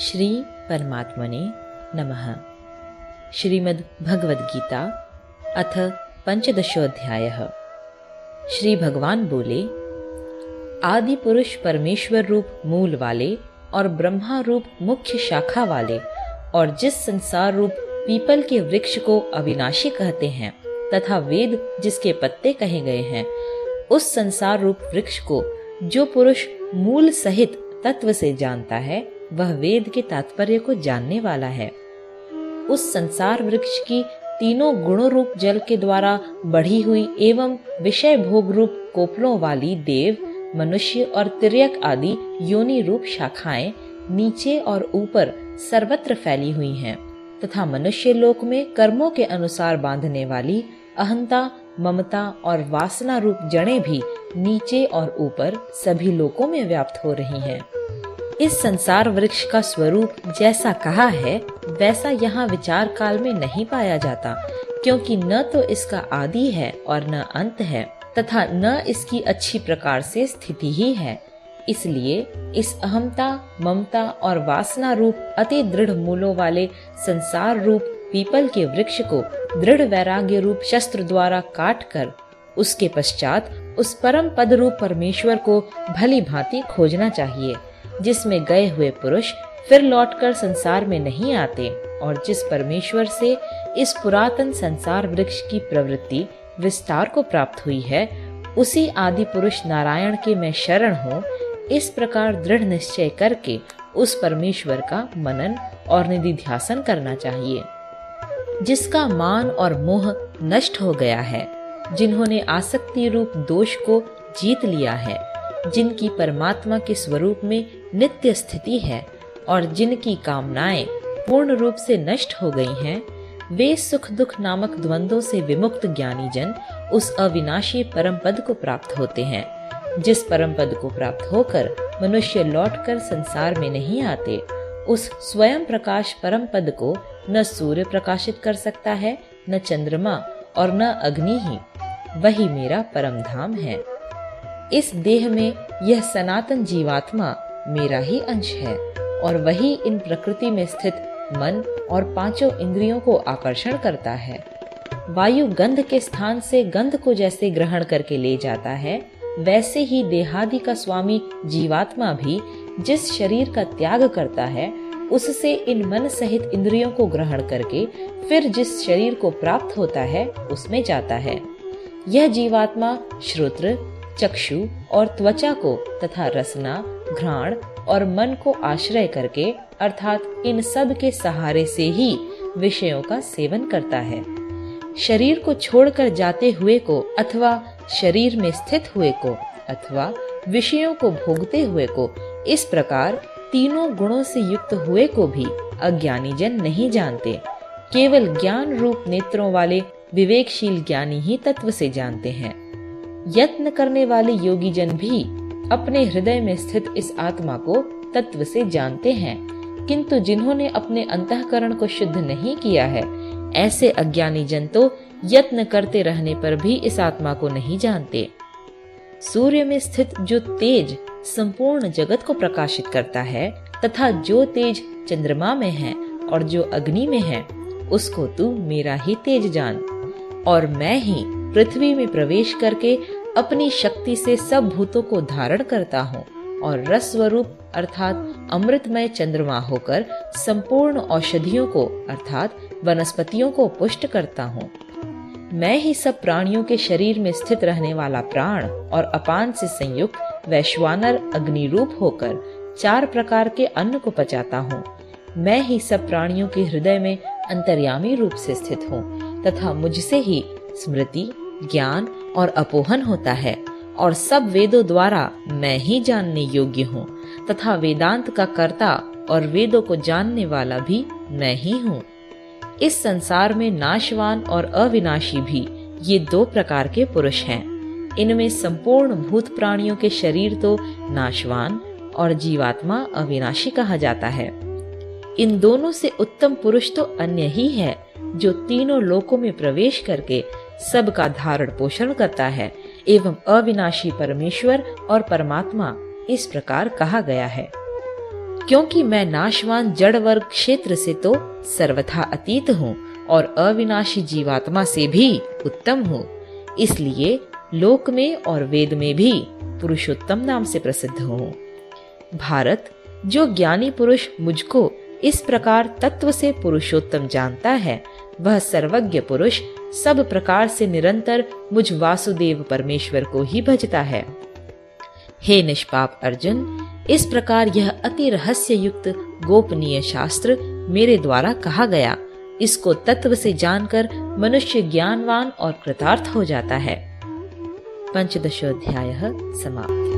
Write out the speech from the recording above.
श्री परमात्मने नमः। श्रीमद् भगवद गीता अथ पंचदशोध्याय श्री भगवान बोले, आदि पुरुष परमेश्वर रूप मूल वाले और ब्रह्मा रूप मुख्य शाखा वाले और जिस संसार रूप पीपल के वृक्ष को अविनाशी कहते हैं तथा वेद जिसके पत्ते कहे गए हैं, उस संसार रूप वृक्ष को जो पुरुष मूल सहित तत्व से जानता है वह वेद के तात्पर्य को जानने वाला है उस संसार वृक्ष की तीनों गुणों रूप जल के द्वारा बढ़ी हुई एवं विषय भोग रूप कोपलों वाली देव, मनुष्य और तिरक आदि योनि रूप शाखाएँ नीचे और ऊपर सर्वत्र फैली हुई हैं तथा मनुष्य लोक में कर्मों के अनुसार बांधने वाली अहंता, ममता और वासना रूप जड़े भी नीचे और ऊपर सभी लोकों में व्याप्त हो रही हैं। इस संसार वृक्ष का स्वरूप जैसा कहा है, वैसा यहाँ विचार काल में नहीं पाया जाता, क्योंकि न तो इसका आदि है और न अंत है, तथा न इसकी अच्छी प्रकार से स्थिति ही है। इसलिए इस अहमता, ममता और वासना रूप अति दृढ़ मूलों वाले संसार रूप पीपल के वृक्ष को दृढ़ वैराग्य रूप शस्त्र द्वारा काट कर उसके पश्चात उस परम पद रूप परमेश्वर को भली भांति खोजना चाहिए। जिसमें गए हुए पुरुष फिर लौटकर संसार में नहीं आते और जिस परमेश्वर से इस पुरातन संसार वृक्ष की प्रवृत्ति विस्तार को प्राप्त हुई है, उसी आदि पुरुष नारायण के मैं शरण हूँ, इस प्रकार दृढ़ निश्चय करके उस परमेश्वर का मनन और निधि ध्यासन करना चाहिए, जिसका मान और मोह नष्ट हो गया है, जिन्होंने आसक्ति रूप दोष को जीत लिया है, जिनकी परमात्मा के स्वरूप में नित्य स्थिति है और जिनकी कामनाएँ पूर्ण रूप से नष्ट हो गई हैं, वे सुख दुख नामक द्वंद्वों से विमुक्त ज्ञानी जन उस अविनाशी परम पद को प्राप्त होते हैं जिस परम पद को प्राप्त होकर मनुष्य लौटकर संसार में नहीं आते उस स्वयं प्रकाश परम पद को न सूर्य प्रकाशित कर सकता है न चंद्रमा और न अग्नि ही वही मेरा परम धाम है। इस देह में यह सनातन जीवात्मा मेरा ही अंश है। और वही इन प्रकृति में स्थित मन और पाँचों इंद्रियों को आकर्षण करता है। वायु गंध के स्थान से गंध को जैसे ग्रहण करके ले जाता है, वैसे ही देहादि का स्वामी जीवात्मा भी जिस शरीर का त्याग करता है, उससे इन मन सहित इंद्रियों को ग्रहण करके फिर जिस शरीर को प्राप्त होता है, उसमें जाता है। यह जीवात्मा श्रोत्र चक्षु और त्वचा को तथा रसना, घ्राण और मन को आश्रय करके, अर्थात इन सब के सहारे से ही विषयों का सेवन करता है। शरीर को छोड़कर जाते हुए को अथवा शरीर में स्थित हुए को अथवा विषयों को भोगते हुए को इस प्रकार तीनों गुणों से युक्त हुए को भी अज्ञानी जन नहीं जानते। केवल ज्ञान रूप नेत्रों वाले विवेकशील ज्ञानी ही तत्व से जानते हैं। यत्न करने वाले योगी जन भी अपने हृदय में स्थित इस आत्मा को तत्व से जानते हैं, किंतु जिन्होंने अपने अंतकरण को शुद्ध नहीं किया है, ऐसे अज्ञानी जन तो यत्न करते रहने पर भी इस आत्मा को नहीं जानते। सूर्य में स्थित जो तेज, संपूर्ण जगत को प्रकाशित करता है, तथा जो तेज चंद्रमा में है और जो अग्नि में है, उसको तू मेरा ही तेज जान, और मैं ही पृथ्वी में प्रवेश करके अपनी शक्ति से सब भूतों को धारण करता हूँ और रस स्वरूप अर्थात अमृतमय चंद्रमा होकर संपूर्ण औषधियों को, अर्थात वनस्पतियों को पुष्ट करता हूँ। मैं ही सब प्राणियों के शरीर में स्थित रहने वाला प्राण और अपान से संयुक्त वैश्वानर अग्नि रूप होकर चार प्रकार के अन्न को पचाता हूँ। मैं ही सब प्राणियों के हृदय में अंतर्यामी रूप से स्थित हूँ तथा मुझसे ही स्मृति ज्ञान और अपोहन होता है, और सब वेदों द्वारा मैं ही जानने योग्य हूँ, तथा वेदांत का कर्ता और वेदों को जानने वाला भी मैं ही हूँ। इस संसार में नाशवान और अविनाशी भी ये दो प्रकार के पुरुष हैं। इनमें संपूर्ण भूत प्राणियों के शरीर तो नाशवान और जीवात्मा अविनाशी कहा जाता है। इन दोनों से उत्तम पुरुष तो अन्य ही है, जो तीनों लोकों में प्रवेश करके सबका धारण पोषण करता है, एवं अविनाशी परमेश्वर और परमात्मा इस प्रकार कहा गया है। क्योंकि मैं नाशवान जड़ वर्ग क्षेत्र से तो सर्वथा अतीत हूँ और अविनाशी जीवात्मा से भी उत्तम हूँ। इसलिए लोक में और वेद में भी पुरुषोत्तम नाम से प्रसिद्ध हूँ। भारत, जो ज्ञानी पुरुष मुझको इस प्रकार तत्व से पुरुषोत्तम जानता है, वह सर्वज्ञ पुरुष सब प्रकार से निरंतर मुझ वासुदेव परमेश्वर को ही भजता है। हे निष्पाप अर्जुन, इस प्रकार यह अति रहस्य युक्त गोपनीय शास्त्र मेरे द्वारा कहा गया। इसको तत्व से जानकर मनुष्य ज्ञानवान और कृतार्थ हो जाता है। पंचदशोध्याय समाप्त।